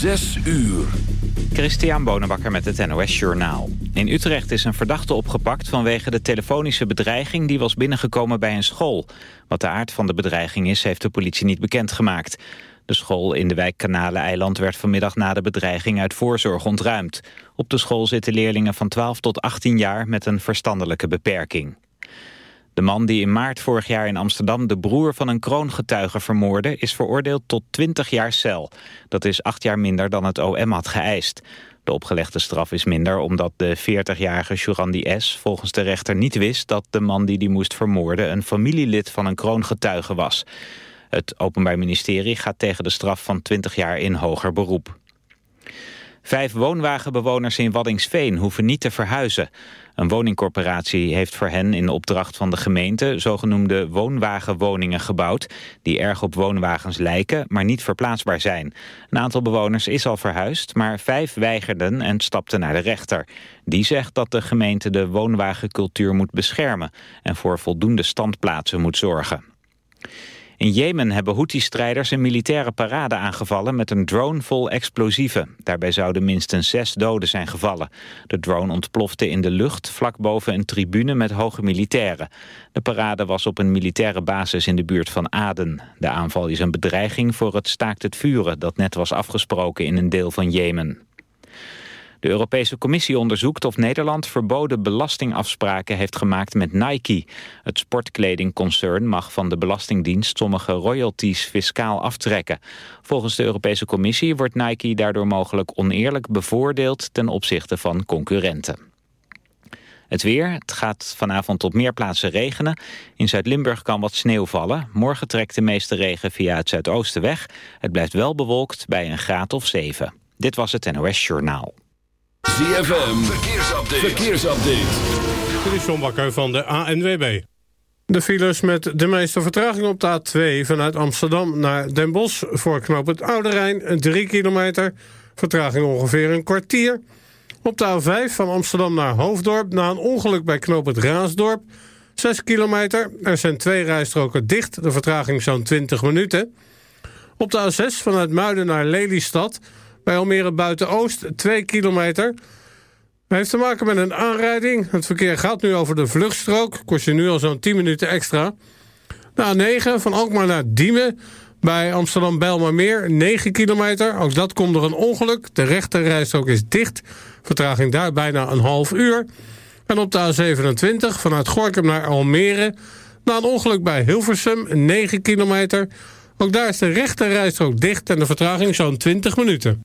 Zes uur. Christian Bonenbakker met het NOS Journaal. In Utrecht is een verdachte opgepakt vanwege de telefonische bedreiging... die was binnengekomen bij een school. Wat de aard van de bedreiging is, heeft de politie niet bekendgemaakt. De school in de wijk Kanaleneiland werd vanmiddag na de bedreiging uit voorzorg ontruimd. Op de school zitten leerlingen van 12 tot 18 jaar met een verstandelijke beperking. De man die in maart vorig jaar in Amsterdam de broer van een kroongetuige vermoordde... is veroordeeld tot 20 jaar cel. Dat is acht jaar minder dan het OM had geëist. De opgelegde straf is minder omdat de 40-jarige Jurandi S. volgens de rechter niet wist... dat de man die die moest vermoorden een familielid van een kroongetuige was. Het Openbaar Ministerie gaat tegen de straf van 20 jaar in hoger beroep. Vijf woonwagenbewoners in Waddingsveen hoeven niet te verhuizen. Een woningcorporatie heeft voor hen in opdracht van de gemeente... zogenoemde woonwagenwoningen gebouwd... die erg op woonwagens lijken, maar niet verplaatsbaar zijn. Een aantal bewoners is al verhuisd, maar vijf weigerden en stapten naar de rechter. Die zegt dat de gemeente de woonwagencultuur moet beschermen... en voor voldoende standplaatsen moet zorgen. In Jemen hebben Houthi-strijders een militaire parade aangevallen met een drone vol explosieven. Daarbij zouden minstens zes doden zijn gevallen. De drone ontplofte in de lucht vlak boven een tribune met hoge militairen. De parade was op een militaire basis in de buurt van Aden. De aanval is een bedreiging voor het staakt het vuren dat net was afgesproken in een deel van Jemen. De Europese Commissie onderzoekt of Nederland verboden belastingafspraken heeft gemaakt met Nike. Het sportkledingconcern mag van de Belastingdienst sommige royalties fiscaal aftrekken. Volgens de Europese Commissie wordt Nike daardoor mogelijk oneerlijk bevoordeeld ten opzichte van concurrenten. Het weer, het gaat vanavond op meer plaatsen regenen. In Zuid-Limburg kan wat sneeuw vallen. Morgen trekt de meeste regen via het zuidoosten weg. Het blijft wel bewolkt bij een graad of 7. Dit was het NOS Journaal. ZFM, verkeersupdate. verkeersupdate. Dit is John Bakker van de ANWB. De files met de meeste vertraging op de A2 vanuit Amsterdam naar Den Bosch... voor knoop het Oude Rijn, 3 kilometer. Vertraging ongeveer een kwartier. Op de A5 van Amsterdam naar Hoofddorp... na een ongeluk bij knoop het Raasdorp, 6 kilometer. Er zijn twee rijstroken dicht, de vertraging zo'n 20 minuten. Op de A6 vanuit Muiden naar Lelystad... Bij Almere Buiten-Oost, 2 kilometer. Het heeft te maken met een aanrijding. Het verkeer gaat nu over de vluchtstrook. Kost je nu al zo'n 10 minuten extra. De A9 van Alkmaar naar Diemen. Bij Amsterdam-Bijlmermeer, 9 kilometer. Ook dat komt door een ongeluk. De rechterrijstrook is dicht. Vertraging daar bijna een half uur. En op de A27 vanuit Gorkum naar Almere... na een ongeluk bij Hilversum, 9 kilometer... Ook daar is de rechterrijstrook dicht en de vertraging zo'n 20 minuten.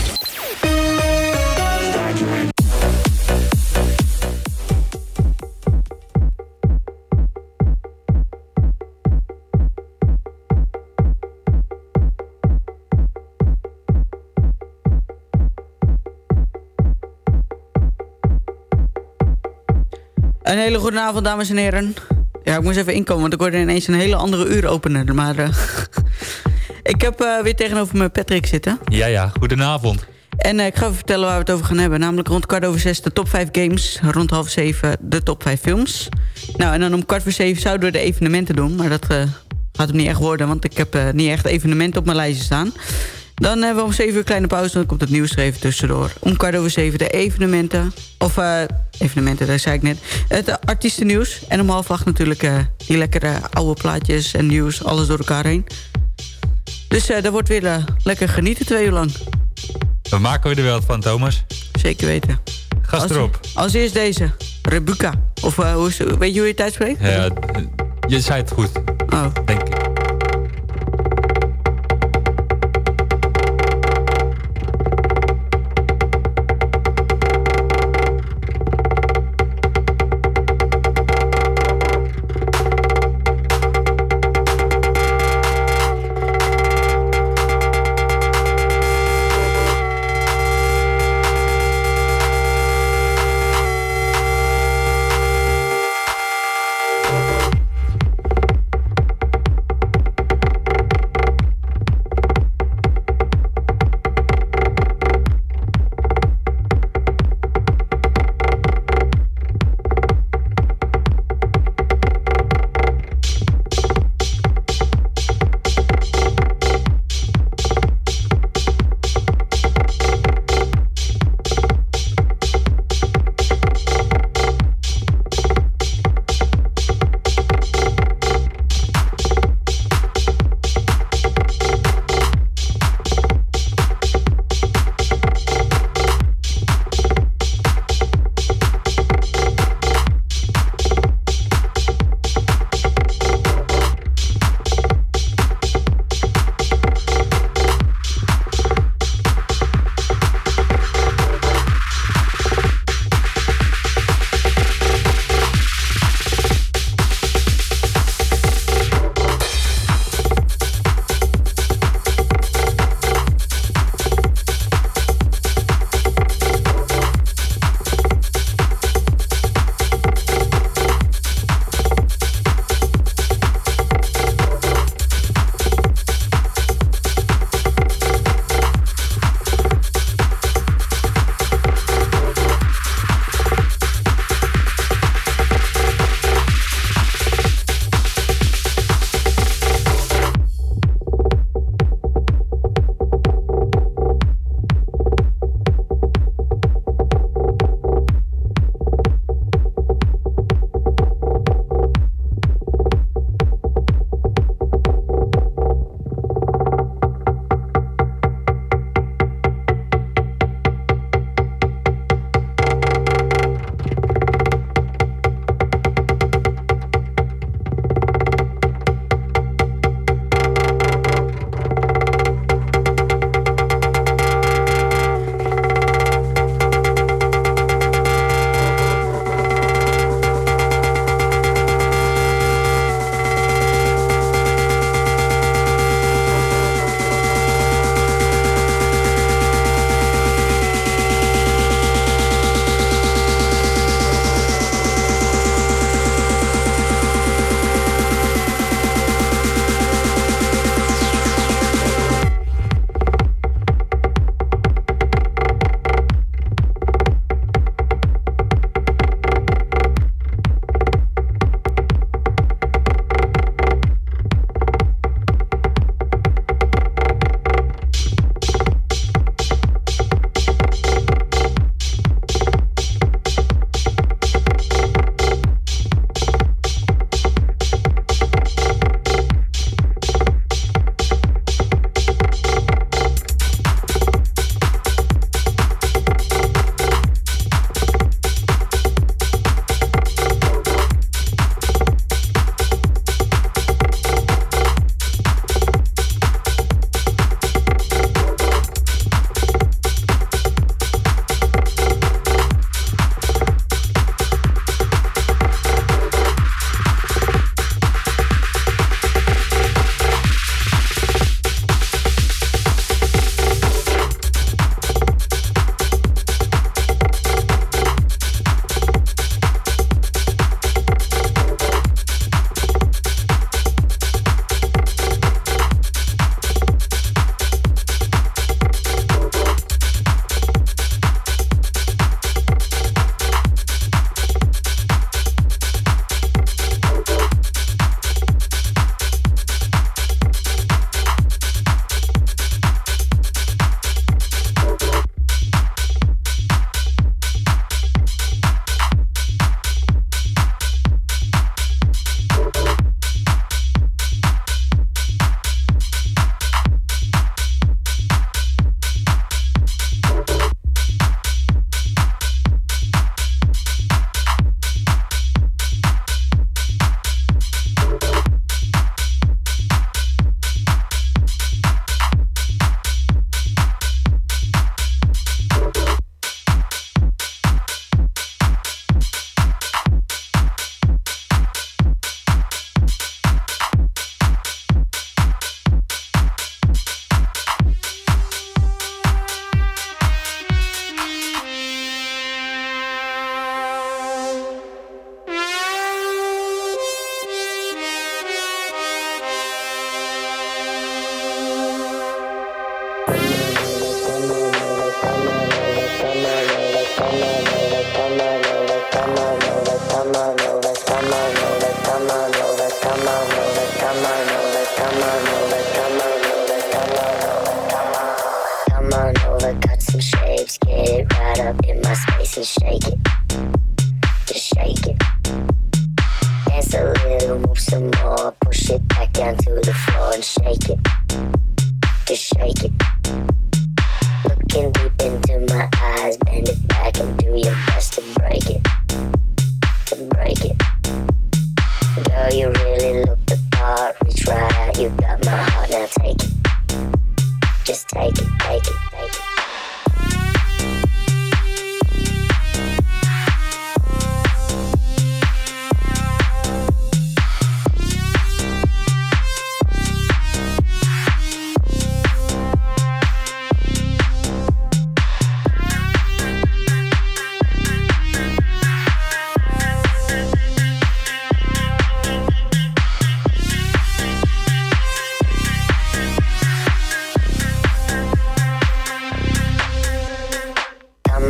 Een hele goede avond, dames en heren. Ja, ik moest even inkomen, want ik hoorde ineens een hele andere uur openen. Maar uh, ik heb uh, weer tegenover me Patrick zitten. Ja, ja, goedenavond. En uh, ik ga even vertellen waar we het over gaan hebben. Namelijk rond kwart over zes de top 5 games. Rond half zeven de top 5 films. Nou, en dan om kwart voor zeven zouden we de evenementen doen. Maar dat gaat hem niet echt worden, want ik heb niet echt evenementen op mijn lijstje staan. Dan hebben we om 7 uur kleine pauze. Dan komt het nieuws er even tussendoor. Om kwart over 7 de evenementen. Of uh, evenementen, dat zei ik net. Het artiestennieuws. En om half acht natuurlijk uh, die lekkere oude plaatjes en nieuws. Alles door elkaar heen. Dus uh, daar wordt weer lekker genieten twee uur lang. We maken weer de wereld van, Thomas. Zeker weten. Gast als, erop. Als eerst deze. Rebuka. Of hoe is, weet je hoe je het uitspreekt? Ja, je zei het goed. Oh. Denk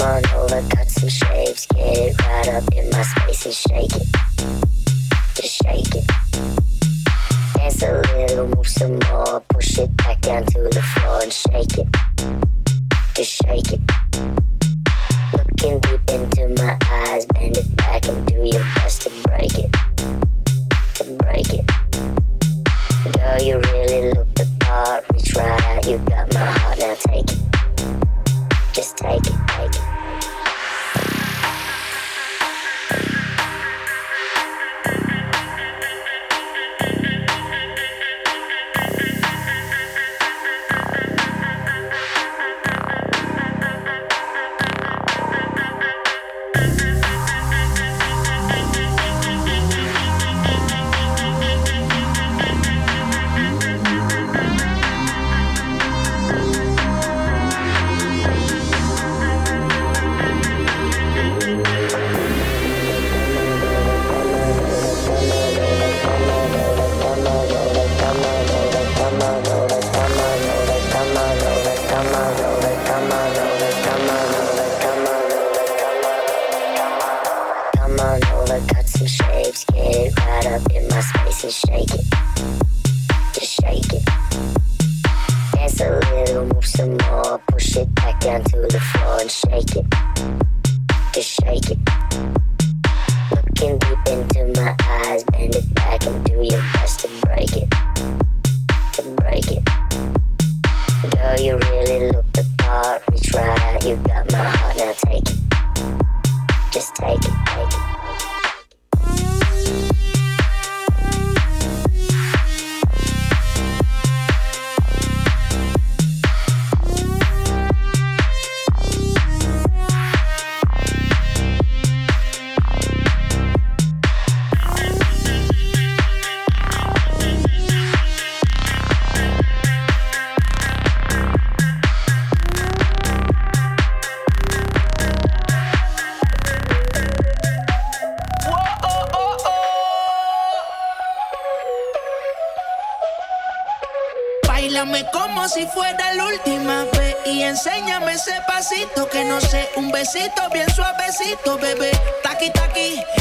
Come on over, cut some shapes, get it right up in my space and shake it. Just shake it. Dance a little, move some more, push it back down to the floor and shake it. Just shake it. Looking deep into my eyes, bend it back and do your best to bien suavecito, bebé. Taqui, taqui.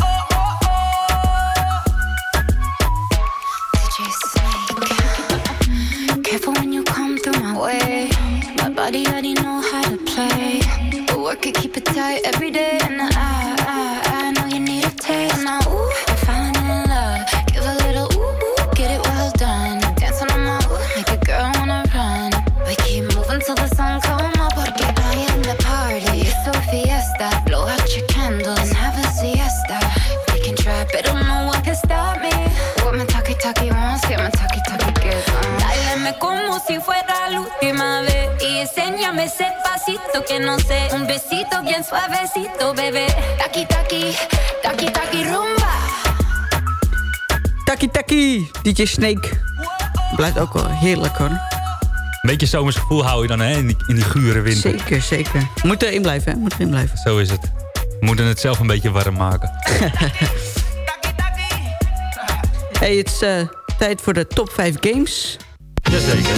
Careful when you come through my way. My body already know how to play. But work it, keep it tight every day. And I, si fuera la última vez y enséñame ese pasito que no sé, un besito bien suavecito, bebé. Taki taki, taki taki rumba. Taki taki, DJ Snake. Blijft ook wel heerlijk hoor. Een beetje zomers gevoel hou je dan hè, in, die, in die gure winter. Zeker, zeker. Moet erin blijven, hè? Moet erin blijven. Zo is het. We moeten het zelf een beetje warm maken. Hey, het is eh, tijd voor de top 5 games. Jazeker.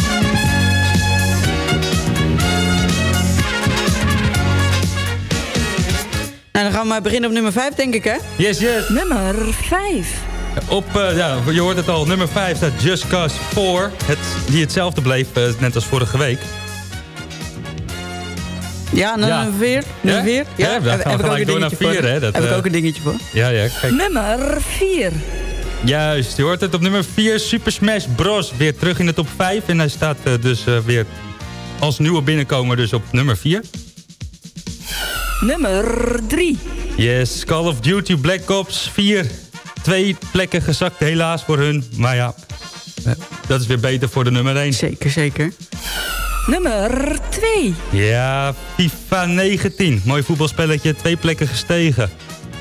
Nou, dan gaan we maar beginnen op nummer 5, denk ik, hè? Yes, yes. Nummer 5. Op, eh, ja, je hoort het al, nummer 5 staat Just Cause 4. Het, die hetzelfde bleef, eh, net als vorige week. Ja, Ja. nummer 4. Nummer 4. Ja, dan gaan we gelijk door naar voor. vier, hè. Dat, heb ik eh, ook een dingetje voor. Ja, ja, kijk. Nummer 4. Juist, je hoort het op nummer 4. Super Smash Bros. Weer terug in de top 5. En hij staat eh, dus eh, weer als nieuwe binnenkomer dus op nummer 4. Nummer 3. Yes, Call of Duty Black Ops 4. Twee plekken gezakt helaas voor hun. Maar ja, eh, dat is weer beter voor de nummer 1. Zeker, zeker. Nummer 2. Ja, FIFA 19. Mooi voetbalspelletje, twee plekken gestegen.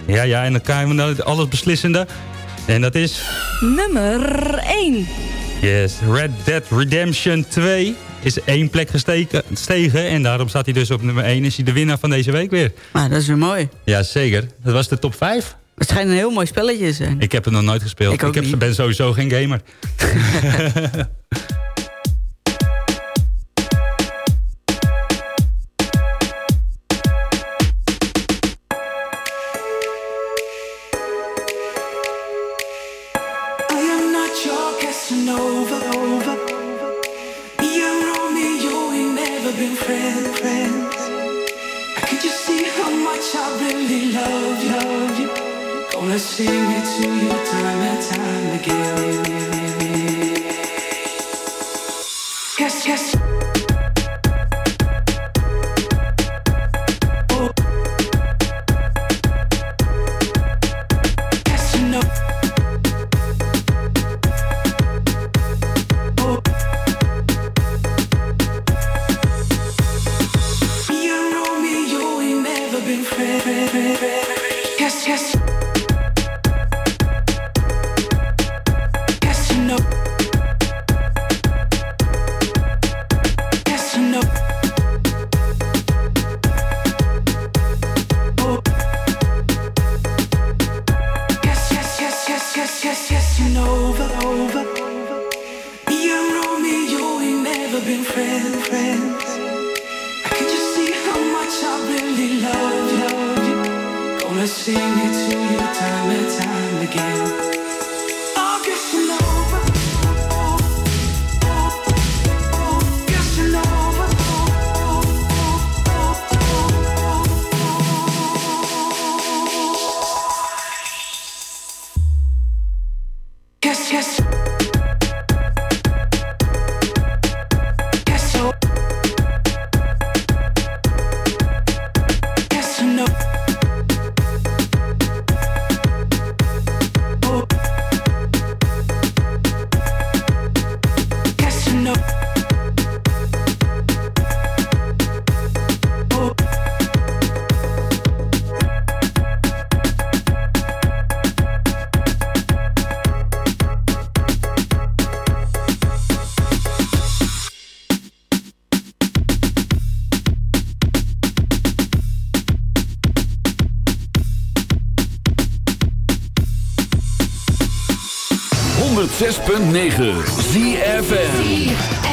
Ja, ja, en dan krijgen we naar het alles beslissende. En dat is... Nummer 1. Yes, Red Dead Redemption 2 is één plek gestegen, gestegen. En daarom staat hij dus op nummer 1. Is hij de winnaar van deze week weer. Maar dat is weer mooi. Ja, zeker. Dat was de top 5. Het schijnt een heel mooi spelletje te zijn. Ik heb het nog nooit gespeeld. Ik ook heb, niet. ben sowieso geen gamer. Yes, yes. 106.9 ZFM.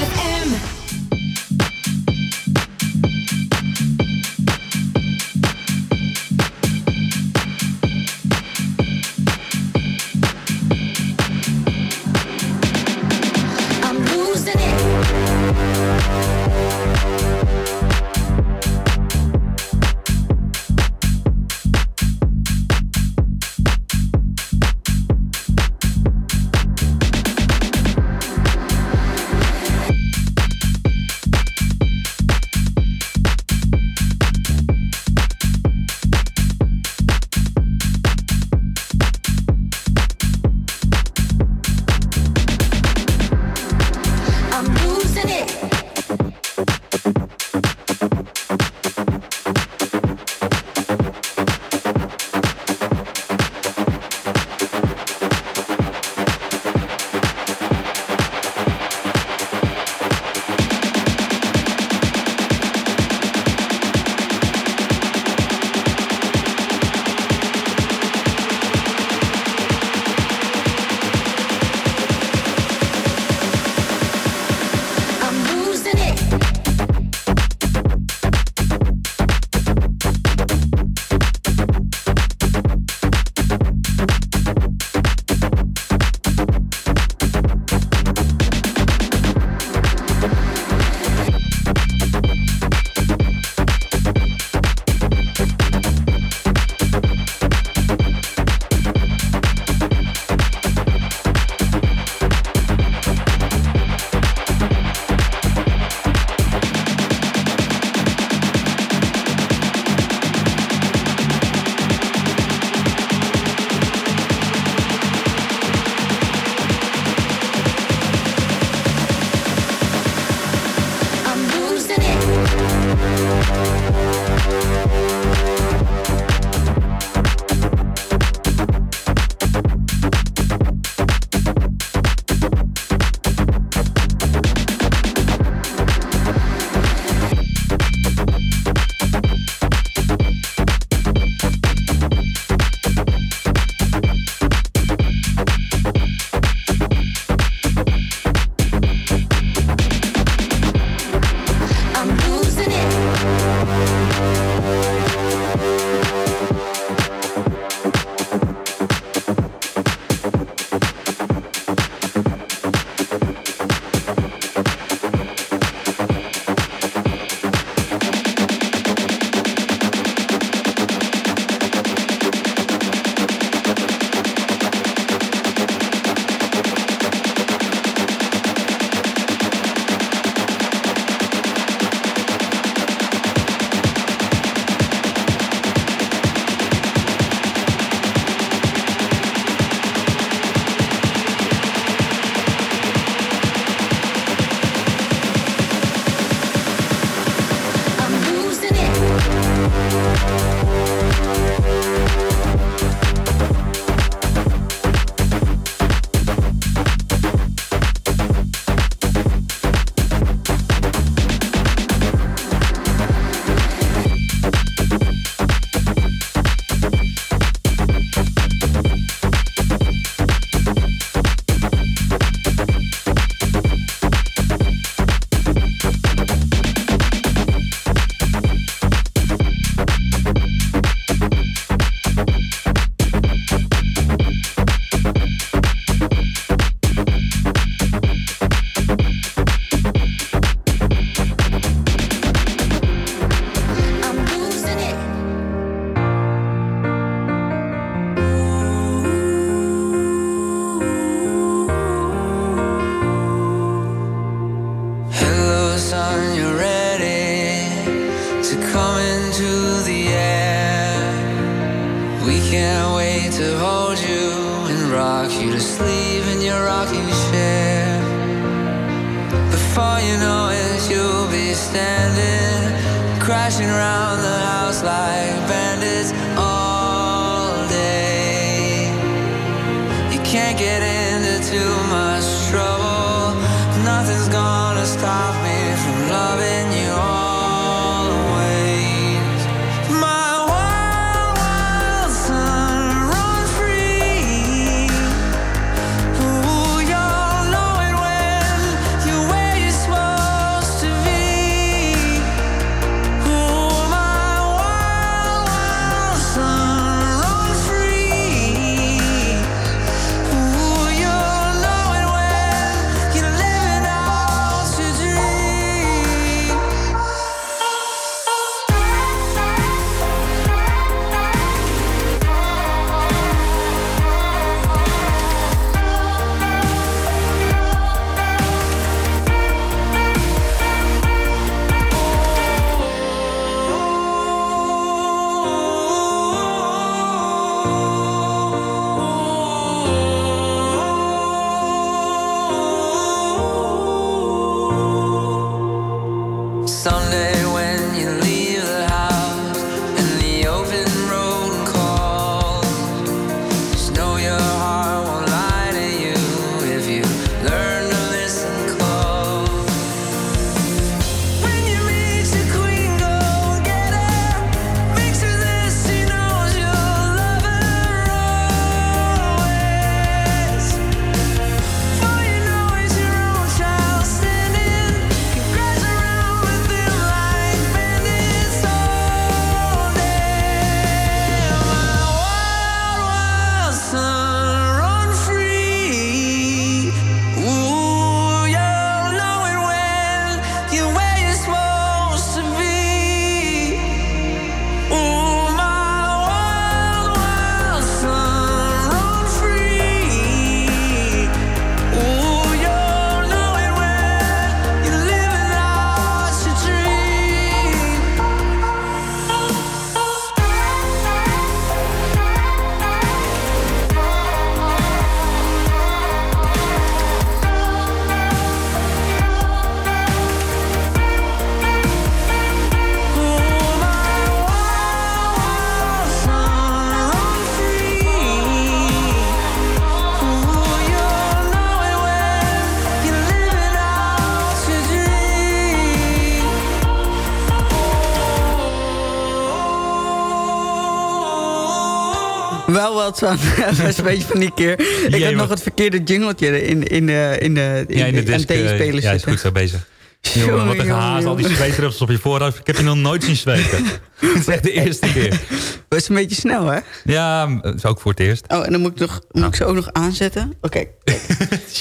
Wel wat van. Dat was een beetje van die keer. Ik Jee, heb nog wat- het verkeerde jingletje in, in, de, in de, in Ja, in de disc. eh, MT-speler ja, is goed zo bezig. Jongen, wat een gehaast. Al die jongen. zweetdruppels op je voorhoofd. Ik heb je nog nooit zien zweten. Dat is echt de eerste keer. Dat is een beetje snel, hè? Ja, dat is ook voor het eerst. Oh, en dan moet ik, nog, moet ik ze ook nog aanzetten. Oké.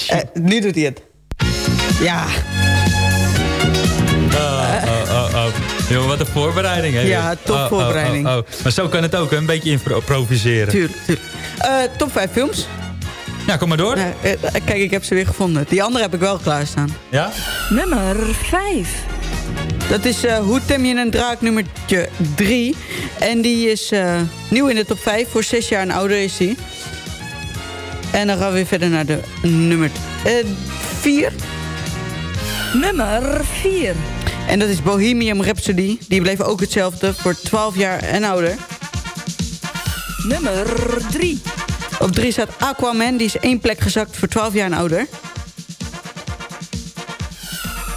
Eh, nu doet hij het. Ja, oh. Jongen, wat een voorbereiding. Hè? Ja, top Oh, oh, voorbereiding. oh, oh. Maar zo kan het ook, hè? een beetje improviseren. tuurlijk, tuurlijk. Eh, top 5 films. Ja, kom maar door. Nou, eh, kijk, ik heb ze weer gevonden. Die andere heb ik wel klaarstaan. Ja? Nummer 5. Dat is eh, Hoe tem je een draak nummertje 3. En die is eh, nieuw in de top 5. Voor 6 jaar en ouder is die. En dan gaan we weer verder naar de nummer 4. Nummer 4. En dat is Bohemian Rhapsody. Die bleef ook hetzelfde voor 12 jaar en ouder. Nummer 3. Op 3 staat Aquaman. Die is één plek gezakt voor 12 jaar en ouder.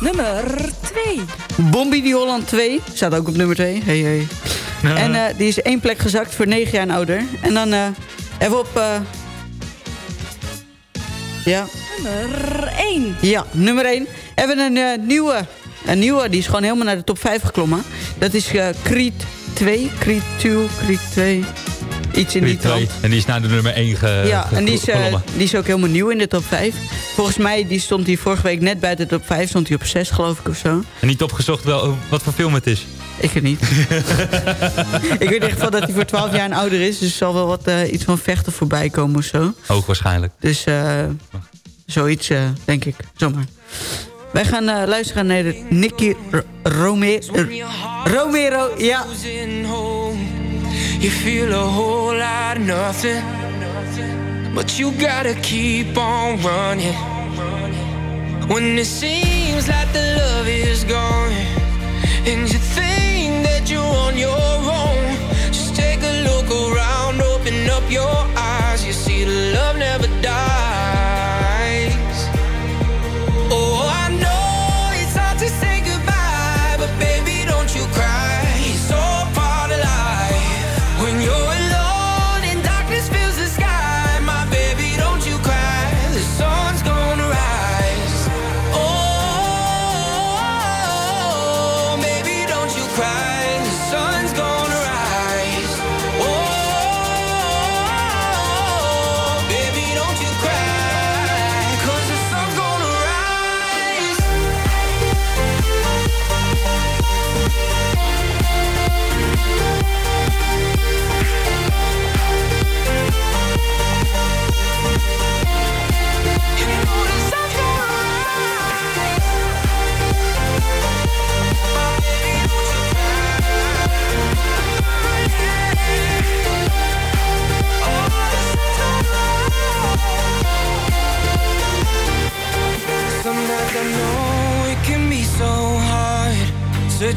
Nummer 2. Bombi die Holland 2. Staat ook op nummer 2. Hey, hey. En eh, die is één plek gezakt voor 9 jaar en ouder. En dan eh hebben we op... eh, ja, Nummer 1. ja, nummer 1. Hebben we een eh, nieuwe. Een nieuwe, die is gewoon helemaal naar de top 5 geklommen. Dat is eh Creed 2. Creed 2, Creed 2. Iets in die Creed twee. trant. En die is naar de nummer 1 ge Ja, en die is, eh, geklommen. die is ook helemaal nieuw in de top 5. Volgens mij die stond hij vorige week net buiten de top 5. Stond hij op 6 geloof ik of zo. En niet opgezocht wel, wat voor film het is. Ik het niet. ik weet echt wel dat hij voor 12 jaar en ouder is. Dus er zal wel wat eh, iets van vechten voorbij komen of zo. Ook waarschijnlijk. Dus eh, zoiets, eh, denk ik. Zomaar. Wij gaan eh, luisteren naar de Nicky R- Rome- R- Romero. Ja. You feel a whole lot nothing, but you gotta keep on running. When it seems like the love is gone, and you think that you're on your own, just take a look around, open up your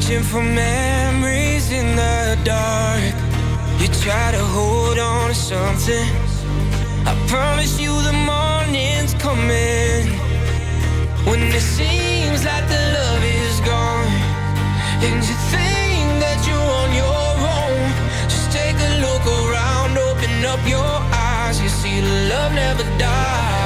Searching for memories in the dark. You try to hold on to something. I promise you the morning's coming. When it seems like the love is gone And you think that you're on your own Just take a look around, open up your eyes. You see the love never dies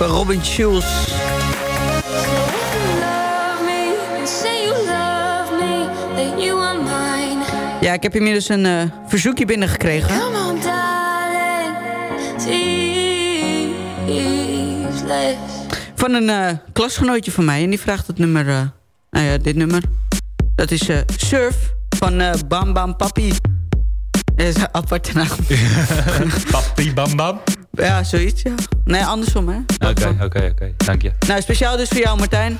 van Robin Schulz. Ja, ik heb inmiddels een eh, verzoekje binnengekregen. Come on, darling, speechless. Van een eh, klasgenootje van mij. En die vraagt het nummer... eh, nou ja, dit nummer. Dat is eh, Surf van eh, Bam Bam Papi. Dat is een aparte naam. Papi Bam Bam? Ja, zoiets, ja. Nee, andersom, hè. Oké, oké, oké. Dank je. Nou, speciaal dus voor jou, Martijn.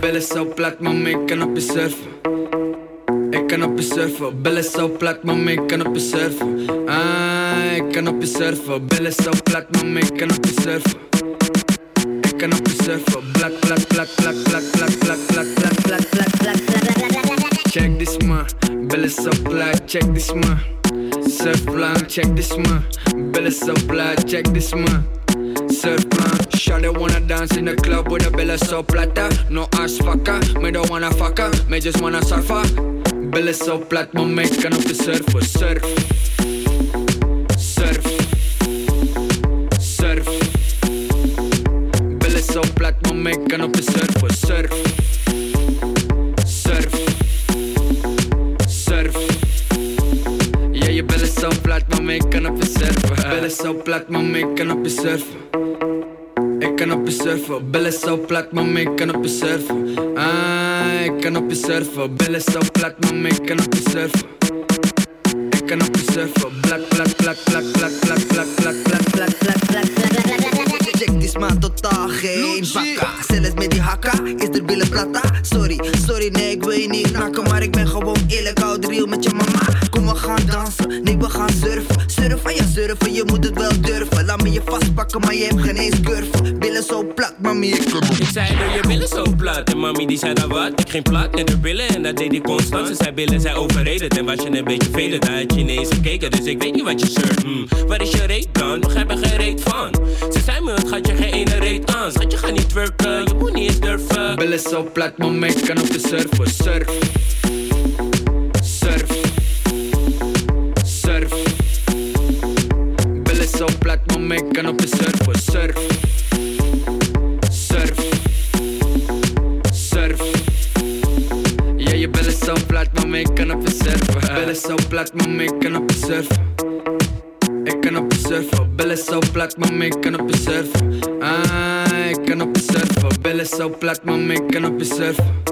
Billen zo plat, mama, ik kan op je surfen. Ik kan op je surfen. Billen zo plat, mama, ik kan op je surfen. Ah, ik kan op je surfen. Billen zo plat, mama, ik kan op je surfen. Ik kan op je surfen. Blak, blak, blak, blak, blak, blak, blak, blak, blak, blak, blak, blak, blak. Check this man, billen zo plat, check this ma. Surf Surfplan, check this man. Billen zo plat, check this man. Surfplan, Shawty wanna dance in the club with a billen so plata. No ass fucker, me don't wanna fucker, me just wanna surfer. Billen so plat, maar me kan op de surfen. Surf, surf, surf. Billen zo plat, kan op de surfen. Surf, surf, plat, me kan op je surfen. Billen zo plat, maar me kan op je surfen. Ik kan op je surfen, billen zo plat, maar ik kan op je surfen. Ah, ik kan op je surfen, billen zo plat, maar ik kan op je surfen. Ik kan op je surfen. Black, black, black, black, black, black, black, black, black, black, black. Check die smaak totaal geen bakka. Zelfs met die hakka is er billen plata. Sorry, sorry, nee, ik wil je niet nakken. Maar ik ben gewoon eerlijk, oud real met je mama. Kom, we gaan dansen, nee, we gaan surfen. Surfen, ja, surfen, je moet het wel durven. Laat me je vastpakken, maar je hebt geen eens curve. Billen zo plat, mami, ik kan Ik zei dat je billen zo plat En mami die zei dat wat, ik ging plat in de billen En dat deed ik constant, ze zei billen zijn overreden En was je een beetje velen, daar had je niet eens gekeken Dus ik weet niet wat je shirt, hmm. Waar is je reet dan? Begrijp er geen reet van Ze zei me, gaat je geen ene reet aan Schat, je gaat niet twerken, je moet niet durven Billen zo plat, ik kan op de surfen. Surf. Surf. Surf. Billen zo plat, ik kan op de surfen. Surf. Surf. Surf. Ja, je billen zo plat, ik kan op de surfen. Billen zo plat, ik kan op de surfen. Ik kan op je surfen, billen zo plat, mama, ik kan op je surfen. Ah, ik kan op je surfen, billen zo plat, mama, ik kan op je surfen.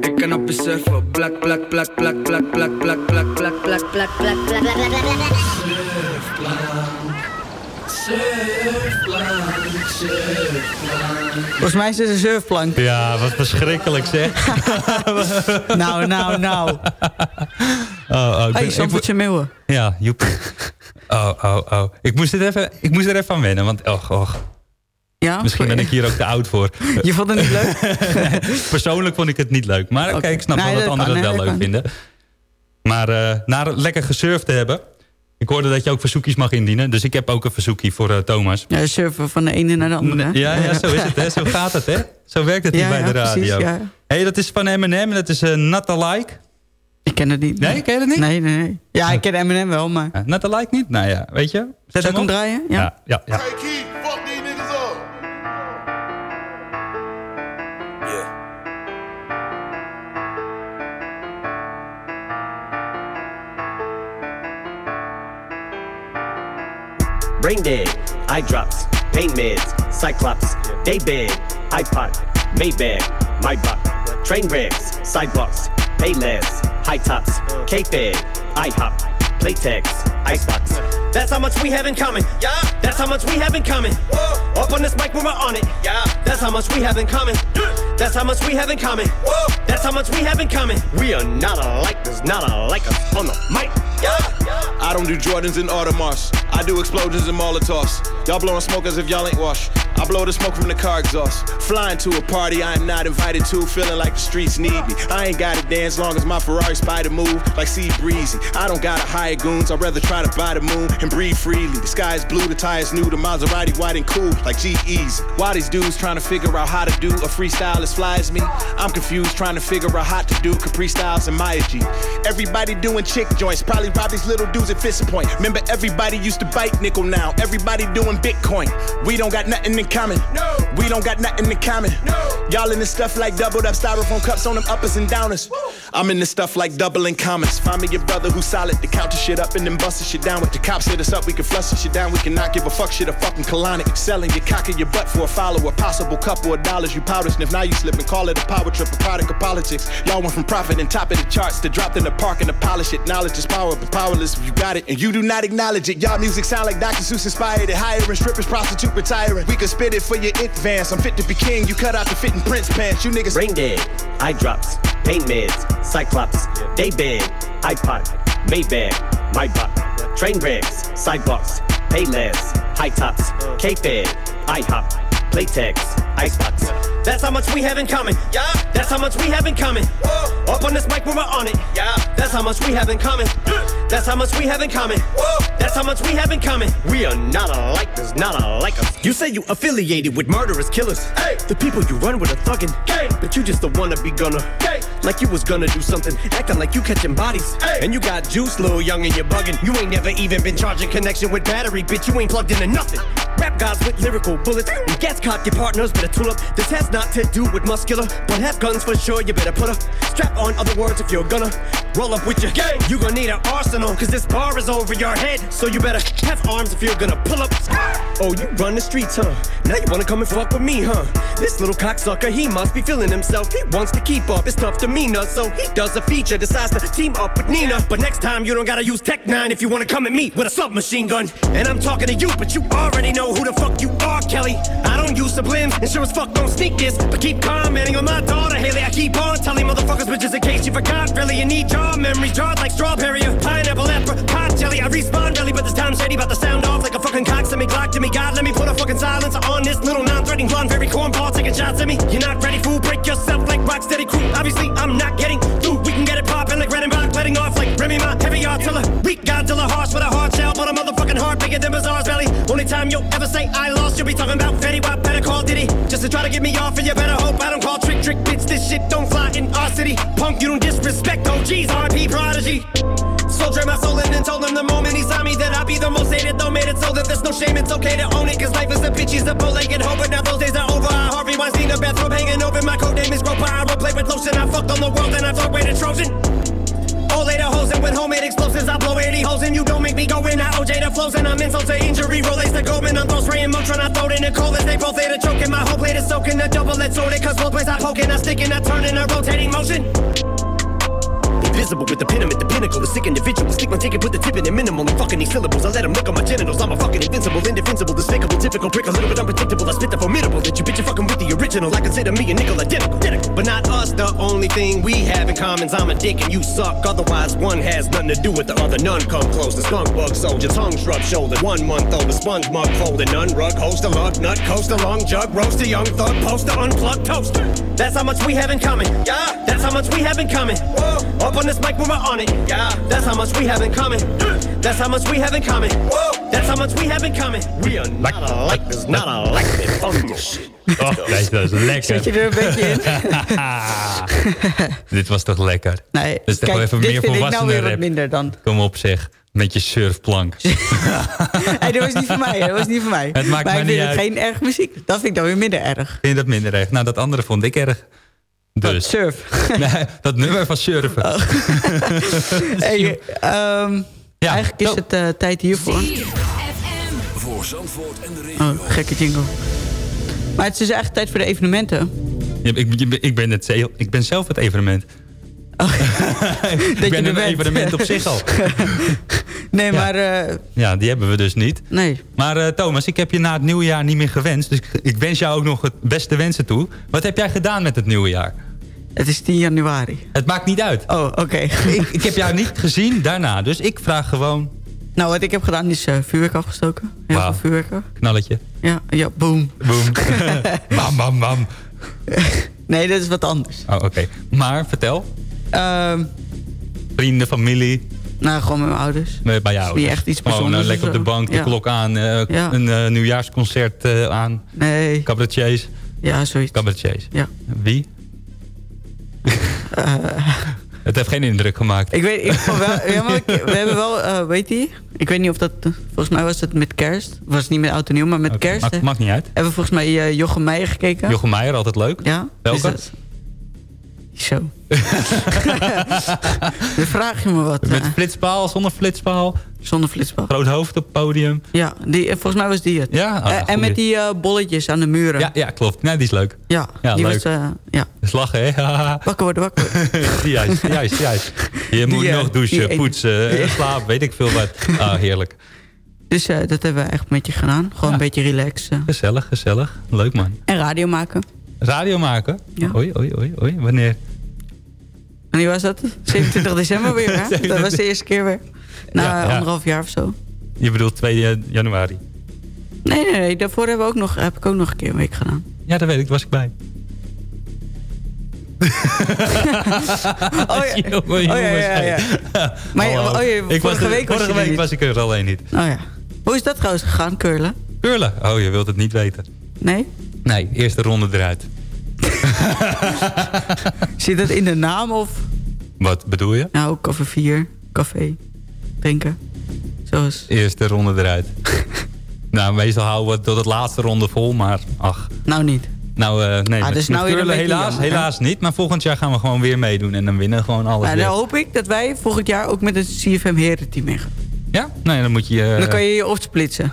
Ik kan op je surfen, plak, plak, plak, plak, plak, plak, plak, plak, plak, plak, plak, plak, plak, plak, Volgens mij is het een surfplank. Ja, wat verschrikkelijk zeg. nou, nou, nou. Oh, oh, ik Hey, ben- Sampertje Meeuwen. Ja, joep. Oh, oh, oh. Ik moest, dit even, ik moest er even aan wennen, want och, och. Ja? Misschien ben ik hier ook te oud voor. Je vond het niet leuk? Persoonlijk vond ik het niet leuk. Maar oké, ik snap Nee, wel dat dat anderen het wel leuk vinden. Maar eh na lekker gesurfd te hebben... Ik hoorde dat je ook verzoekjes mag indienen. Dus ik heb ook een verzoekje voor eh, Thomas. Ja, surfen van de ene naar de andere. Ja, ja, zo is het. Hè? Zo gaat het, hè? Zo werkt het hier Ja, bij ja, de radio. precies, ja. hey, dat is van Eminem en dat is uh, Not Alike. Ik ken het niet. Nee, ken je dat niet? Nee, nee, nee. Ja, ik ken Eminem wel, maar... Uh, Not Alike niet? Nou ja, weet je. Zet hem op. draaien? Ja. Ja, ja, ja. Brain dead, eye drops, pain meds, cyclops, day bed, iPod, Maybach, my buck, train wrecks, sidewalks, pay less, high tops, K-Fed, IHOP, Playtex, Icebox. That's how much we have in common. Yeah. That's how much we have in common. Whoa. Up on this mic when we're on it. Yeah. That's how much we have in common. That's how much we have in common. Whoa. That's how much we have in common. We are not alike. There's not alike us on the mic. Yeah. I don't do Jordans and Audemars. I do explosions and Molotovs. Y'all blowing smoke as if y'all ain't washed. I blow the smoke from the car exhaust. Flying to a party I am not invited to, feeling like the streets need me. I ain't gotta dance long as my Ferrari spider move like Sea Breezy. I don't gotta hire goons, I'd rather try to buy the moon and breathe freely. The sky is blue, the tires new, the Maserati white and cool like G Easy. Why these dudes trying to figure out how to do a freestyle as fly as me? I'm confused trying to figure out how to do Capri Styles and Maya G. Everybody doing chick joints, probably rob these little dudes at Fist Point. Remember, everybody used to bite nickel now. Everybody doing Bitcoin. We don't got nothing in common. No. We don't got nothing in common. No. Y'all in this stuff like doubled up styrofoam cups on them uppers and downers. I'm in this stuff like doubling comments. Find me your brother who's solid to count the shit up and then bust the shit down. With the cops hit us up, we can flush the shit down. We cannot give a fuck shit a fucking colonic. Selling your cock in your butt for a follower. Possible couple of dollars you powder sniff. Now you slip and call it a power trip, a product of politics. Y'all went from profit and top of the charts to dropped in the park and to polish it. Knowledge is power, but powerless if you got it and you do not acknowledge it. Y'all music sound like Dr. Seuss inspired it. Hiring strippers, prostitute retiring. We could spit it for your advance. I'm fit to be king. You cut out the fitting Prince pants. You niggas Brain dead, eye drops, pain meds, cyclops, day bed, iPod, Maybach, my buck, train wrecks, sidewalks, pay less, high tops, K-Fed, IHOP, Playtex, Icebox. That's how much we have in common. Yeah. That's how much we have in common. Whoa. Up on this mic when we're on it. Yeah. That's how much we have in common. That's how much we have in common. Whoa. That's how much we have in common. We are not alike. There's not alike us. You say you affiliated with murderous killers. Hey. The people you run with are thuggin'. Gang. But you just the wannabe gunner. Hey. Like you was gonna do something, acting like you catching bodies. Hey. And you got juice, little young, and you're bugging. You ain't never even been charging connection with battery, bitch. You ain't plugged into nothing. Rap guys with lyrical bullets. When gas cock your partners, better tool up. This has not to do with muscular, but have guns for sure. You better put a strap on. Other words, if you're gonna roll up with your gang, you gonna need an arsenal. Cause this bar is over your head. So you better have arms if you're gonna pull up. Oh, you run the streets, huh? Now you wanna come and fuck with me, huh? This little cocksucker, he must be feeling himself. He wants to keep up It's tough demeanor. So he does a feature, decides to team up with Nina. But next time, you don't gotta use Tech 9 if you wanna come at me with a submachine gun. And I'm talking to you, but you already know who the fuck you are, Kelly. I don't use sublims, and sure as fuck don't sneak this. But keep commenting on my daughter, Haley. I keep on telling motherfuckers, just in case you forgot, really, you need jaw memory. Jaws like strawberry or pineapple apple, pot jelly. I respawn really, but this time shady, about to sound off like a fucking cock. Send me Glock to me, God, let me put a fucking silence on this little non-threatening blonde, very cornball taking shots at me. You're not ready, fool. Break yourself like Rocksteady crew. Obviously, I'm not getting through. We can get it poppin' like red and Redenbach, letting off like Remy Ma, heavy artillery. Weak Godzilla, harsh with a hard shell, but a motherfucking heart bigger than Bazaar's belly. Only time you'll ever say I lost, you'll be talking about Fetty Wap, better call Diddy. Just to try to get me off, and you better hope I don't call trick trick bitch. This shit don't fly in our city. Punk, you don't disrespect OGs, RP prodigy. Soldier my soul in and told him the moment he saw me that I'd be the most hated. Though made it so that there's no shame, it's okay to own it. Cause life is a bitch, he's a bow-legged hoe. But now those days are over. I Harvey Weinstein, a bathrobe hanging over. My code name is Groper. I roleplay with lotion. I fucked on the world and I thought rated Trojan. All later hoes and with homemade explosives, I blow 80 holes and you don't make me go in. I OJ the flows and I'm insult to injury. Relays the Goldman, I'm throw spraying Motron. I throw it in the cold as they both later choking. My whole plate is soaking. The double let's sorted, cause both ways I poking. I stick and I turn in a rotating motion. Invisible with the pin, I'm at the pinnacle. The sick individual. Stick my ticket, put the tip in it minimal. And fucking these syllables. I let them look on my genitals. I'm a fucking invincible, indefensible, despicable, typical prick. A little bit unpredictable. I spit the formidable. That you bitch, you fucking with the original. I consider me a nickel identical. identical. But not us. The only thing we have in common is I'm a dick and you suck. Otherwise, one has nothing to do with the other. None come close. The skunk bug soldier, tongue shrub shoulder. One month old, the sponge mug folded. None rug, host a lug, nut, coast a long jug, roast a young thug, poster, unplugged toaster. That's how much we have in common. Yeah, that's how much we have in common. Whoa, up on this mic when we're on it. Yeah, that's how much we have in common. That's how much we have in common. Whoa, that's how much we have in common. We are not alike, there's not alike. Fuck shit. Oh, kijk, dat is lekker. Zit je er een beetje in? Dit was toch lekker? Nee, Dat is toch kijk, wel even dit meer vind ik nou weer wat minder dan. Kom op zeg, met je surfplank. Hey, dat was niet van mij, hè, dat was niet van mij. Het maakt maar mij ik niet vind het uit. geen erg muziek. Dat vind ik dan weer minder erg. Vind je dat minder erg? Nou, dat andere vond ik erg. Dus. surf? nee, dat nummer van surfen. Oh. Hey, ehm, eigenlijk is het eh, tijd hiervoor. Voor Zandvoort en de regio. Oh, gekke jingle. Maar het is dus eigenlijk tijd voor de evenementen. Ja, ik, ik, ben het, zelf- ik ben zelf het evenement. ik ben een bent. evenement op zich al. Nee, maar... eh, Ja, die hebben we dus niet. Nee. Maar eh, Thomas, ik heb je na het nieuwe jaar niet meer gewenst. Dus ik, ik wens jou ook nog het beste wensen toe. Wat heb jij gedaan met het nieuwe jaar? Het is 10 januari. Het maakt niet uit. Oh, oké. ik, ik heb jou niet gezien daarna. Dus ik vraag gewoon... Nou, wat ik heb gedaan is eh, vuurwerk afgestoken. Heel veel vuurwerken. Knalletje. Ja, ja, boom. Boom. bam, bam, bam. Nee, dat is wat anders. Oh, oké. Maar, vertel. Ehm, Vrienden, familie. nou, gewoon met mijn ouders. Bij bij jou. Niet echt iets Gewoon eh, bijzonders lekker of op de bank, de Ja. klok aan. eh, Ja. Een nieuwjaarsconcert aan. Nee. Cabaretiers. Ja, zoiets. Cabaretiers. Ja. Wie? Het heeft geen indruk gemaakt. Ik weet, ik vond wel, ja, maar ik- we hebben wel, eh, weet je, ik weet niet of dat, volgens mij was het met kerst. Was het niet met oud en nieuw, maar met kerst. Maakt, maakt niet uit. Hebben we volgens mij eh, Jochem Meijer gekeken. Jochem Meijer, altijd leuk. Ja. Welke? Is dat- Zo. Dan vraag je me wat. Met eh, flitspaal, zonder flitspaal. Zonder flitspaal. Groot hoofd op het podium. ja, die, eh, volgens mij was die het. Ja? Oh, Eh, ja, en met die bolletjes aan de muren. Ja, ja, klopt. Nee, die is leuk. Ja, Ja, die leuk. was, ja. Is lachen, hè? Wakker worden, wakker worden. juist, juist, juist. Je moet Die, nog douchen, die poetsen, Ja. slapen, weet ik veel wat. Ah, heerlijk. Dus dat hebben we echt met je gedaan. Gewoon een beetje relaxen. Gezellig, gezellig. Leuk, man. En radio maken. Radio maken? Ja. Oei, oei, oei, oei. Wanneer? Wanneer was dat? 27 december weer, hè? Dat was de eerste keer weer. Na anderhalf jaar of zo. Je bedoelt 2 januari. Nee, nee, nee. Daarvoor hebben we ook nog, heb ik ook nog een keer een week gedaan. Ja, dat weet ik. Was ik bij. Oh ja. Jongen, Oh ja, ja, ja. Maar oh ja, was vorige er- week was vorige week was ik er alleen niet. Oh ja. Hoe is dat trouwens gegaan, curlen? Curlen? Oh, je wilt het niet weten. Nee? Nee, eerste ronde eruit. Zit dat in de naam of... Wat bedoel je? Nou, cover 4, café, drinken. Zoals... Eerste ronde eruit. Nou, meestal houden we het tot het laatste ronde vol, maar ach. Nou niet. Nou, eh, nee, Ah, dus nou een curlen helaas, hè? helaas niet. Maar volgend jaar gaan we gewoon weer meedoen en dan winnen we gewoon alles Nou, dan hoop ik dat wij volgend jaar ook met het CFM Herenteam meegaan. Ja? Nee, dan moet je... eh, dan kan je je opsplitsen.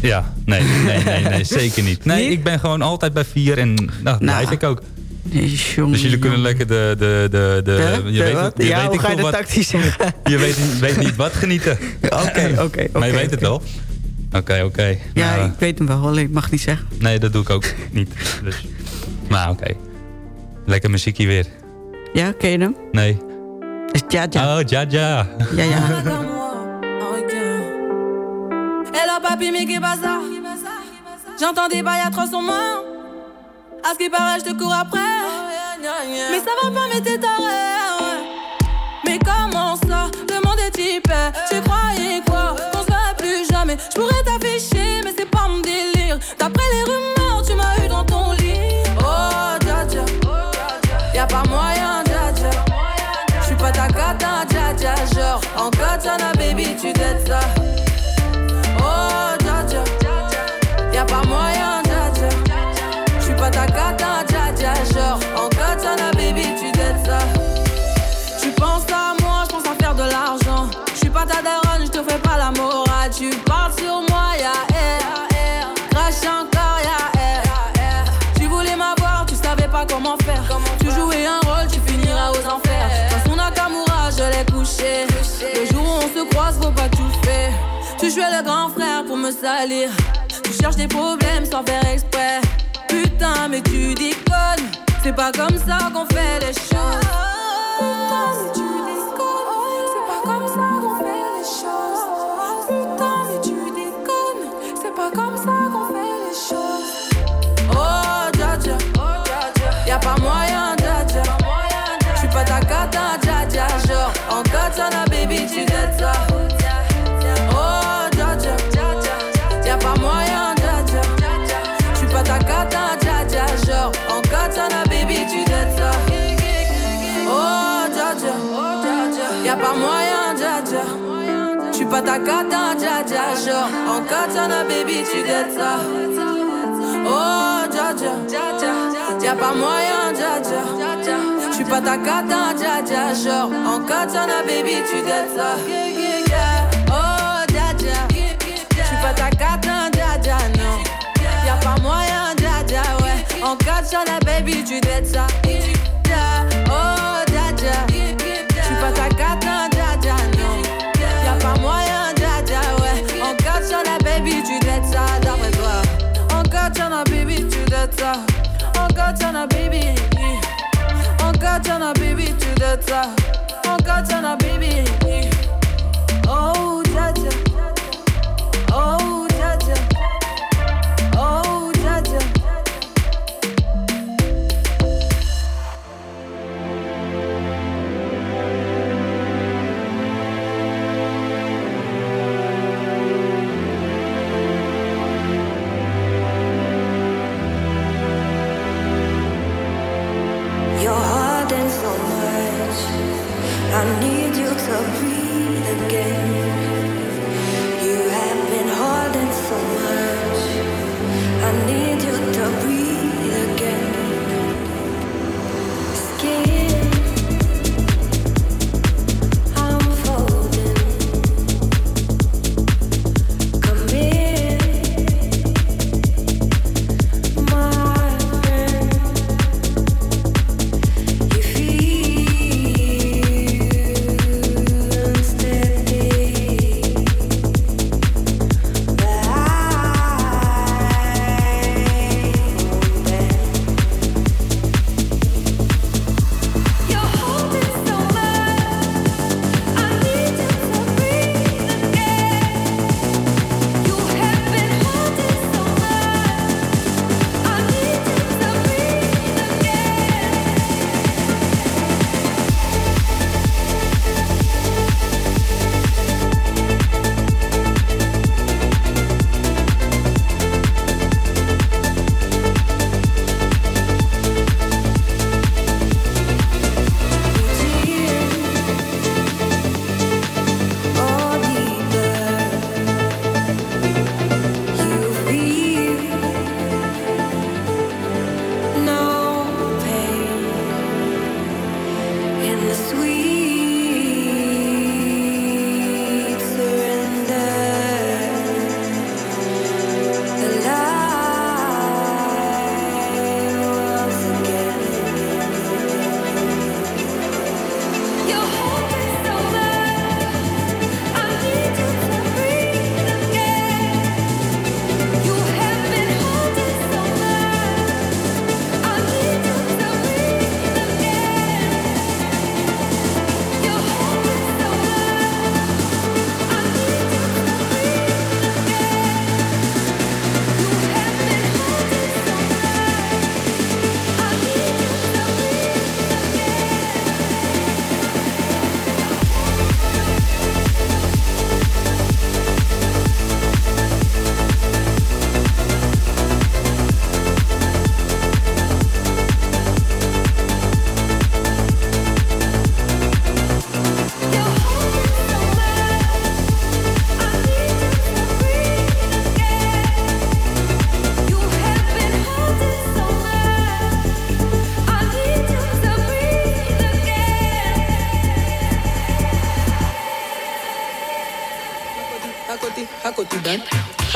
Ja, nee, nee, nee, nee, zeker niet. Nee, ik ben gewoon altijd bij vier en nou, dat blijf ik ook. Dus jullie kunnen lekker de... de, de, de je weet, je Ja, weet hoe ik ga je dat tactisch zeggen? Je weet, weet niet wat genieten. Oké, oké, Maar je weet het wel. Oké, oké. Ja, Nou, ik weet hem wel, alleen ik mag niet zeggen. Nee, dat doe ik ook niet. Dus. Maar oké. Lekker muziekje weer. Ja, ken je hem? Nee. Is ja, ja. Oh, ja, ja. Ja, Et là, papy, mais pas ça J'entends des bails à 300 mains. À ce qui paraît, je te cours après. Mais ça va pas, mais t'es taré. Mais comment ça Le monde est hyper. Tu croyais quoi? Qu'on se verrait plus jamais. Je pourrais t'afficher, mais c'est pas mon délire. Tu jouais le grand frère pour me salir. Tu cherches des problèmes sans faire exprès. Putain, mais tu déconnes. C'est pas comme ça qu'on fait les choses. Putain, tu. Pas ta cata, dja dja. Genre, en katana, baby, tu t'aides ça. Oh, dja dja. Y'a pas moyen, dja dja. Pas ta cata, dja dja. Genre, en katana, baby, tu t'aides ça. Oh, dja dja. J'suis pas ta cata, dja dja, non. Y'a pas moyen, dja ouais. En katana, baby, tu t'aides ça. Montana baby to the top. Montana baby.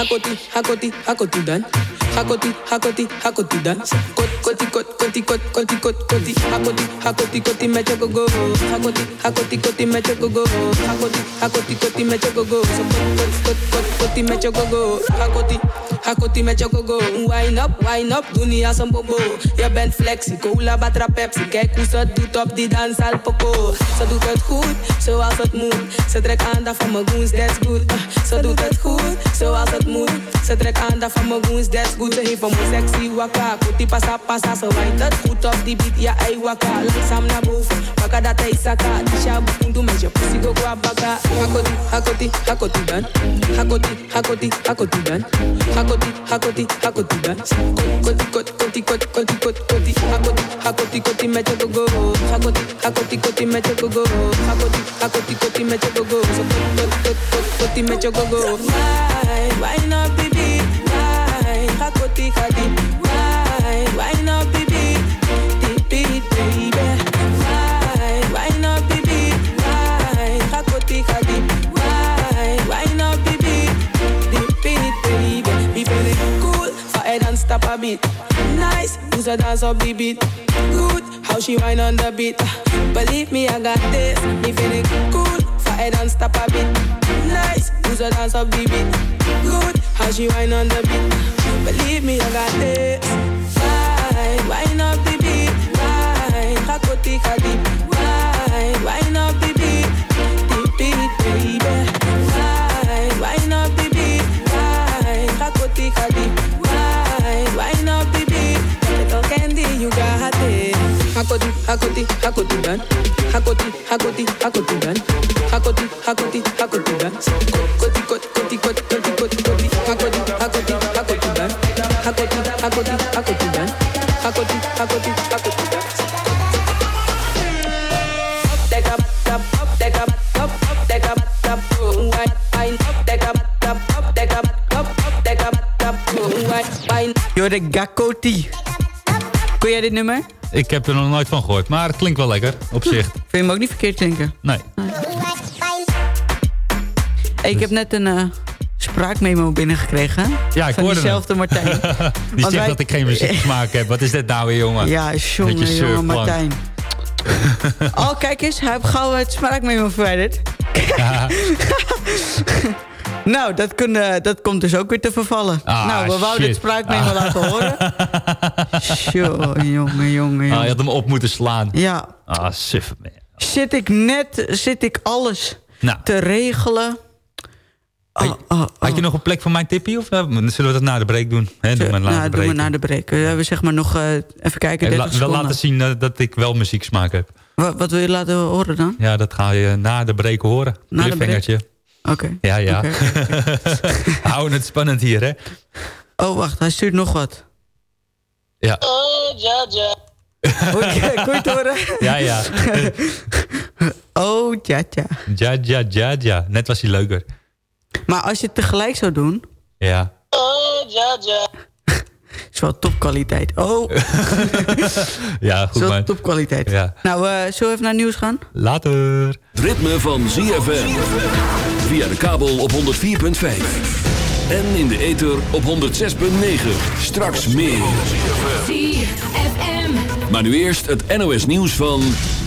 Hakoti, hakoti, hakoti dan. Hakoti, hakoti, hakoti dan. Kot, koti, kot, koti, kot, koti, kot, koti. Hakoti, hakoti, koti met je go Hakoti, hakoti, koti met je go Hakoti, hakoti, koti met je go So kot, kot, kot, kot, koti met je go Hakoti, hakoti met je go Wine up, wine up, als een bobo. Je bent flexie, cola, batra, pepsi. Kijk hoe ze doet op die dans al poco. Ze doet het goed, zoals het moet. Ze trekt aandacht van mijn goons, that's good. Uh, ze doet het goed, zoals het moet. Ze trekt aandacht van mijn goons, that's good. Ze heeft een moe sexy waka. Kuti pasa pasa, ze wijnt Just put up the beat, yeah, I walk out like Sam Nabouf. Baka that I suck out. Sharp into measure, pussy go grab baka. Hakoti, Hakoti, Hakoti dan. Hakoti, Hakoti, Hakoti dan. Hakoti, Hakoti, Hakoti dan. Koti, koti, koti, koti, koti, koti, koti. Hakoti, Hakoti, koti, mecha go go. Hakoti, Hakoti, koti, mecha go go. Hakoti, Hakoti, koti, mecha go go. So koti, koti, koti, koti, mecha go go. Why, why not be beat? Why, Hakoti, Hakoti? Why, why not be Nice, who's a dance up the beat. Good, how she whine on the beat. Believe me, I got this. Me feeling cool, fire and stop a bit. Nice, who's a dance up the beat. Good, how she whine on the beat. Believe me, I got this. Why, why not the beat? Why, hakoti hadi. Why, why not the beat? Deep beat, baby. Why, why not the beat? Why, hakoti hadi. Why, why not the beat? Little candy, you got it. Hakoti, hakoti, hakoti dan. Hakoti, hakoti, hakoti dan. Hakoti, hakoti, hakoti dan. Koti, wine. Jorde Gakoti. Kon jij dit nummer? Ik heb er nog nooit van gehoord, maar het klinkt wel lekker, op zich. Vind je hem ook niet verkeerd klinken? Nee. Hey, ik heb net een eh, spraakmemo binnengekregen. Ja, ik van hoorde diezelfde hem. Martijn. Die zegt wij- dat ik geen muzieksmaak heb. Wat is dit nou weer, jongen? Ja, jongen, jongen. Martijn. oh, kijk eens, hij heeft gauw het spraakmemo verwijderd. Ja. nou, dat, kun, dat komt dus ook weer te vervallen. Ah, nou, we wouden het spraakmemo Ah. laten horen. Tjoh, jongen, jongen, Ah, je had hem op moeten slaan. Ja, Ah, man. zit ik net, zit ik alles Nou. te regelen. Oh, oh, Had je nog een plek voor mijn tippie? Of eh, zullen we dat na de break doen? Hè, doen we na nou, de doen we break. na de break. We hebben zeg maar nog, eh, even kijken, Even 30 la- wel seconden. laten zien eh, dat ik wel muzieksmaak heb. Wat, wat wil je laten horen dan? Ja, dat ga je na de break horen. Na de Cliffhangertje. Oké. Ja, ja. Oké, Houden het spannend hier, hè? Oh, wacht, hij stuurt nog wat. Ja. Oh, ja, ja. Kon je het horen? Ja, ja. Oh, ja, ja. Ja, ja, ja, ja. Net was hij leuker. Maar als je het tegelijk zou doen... Ja. Oh, ja, ja. Is wel topkwaliteit. Oh, Ja, is goed wel man. topkwaliteit. Ja. Nou, eh, zullen we even naar nieuws gaan? Later. Het ritme van ZFM. Via de kabel op 104.5. En in de ether op 106.9. Straks meer. ZFM. Maar nu eerst het NOS nieuws van...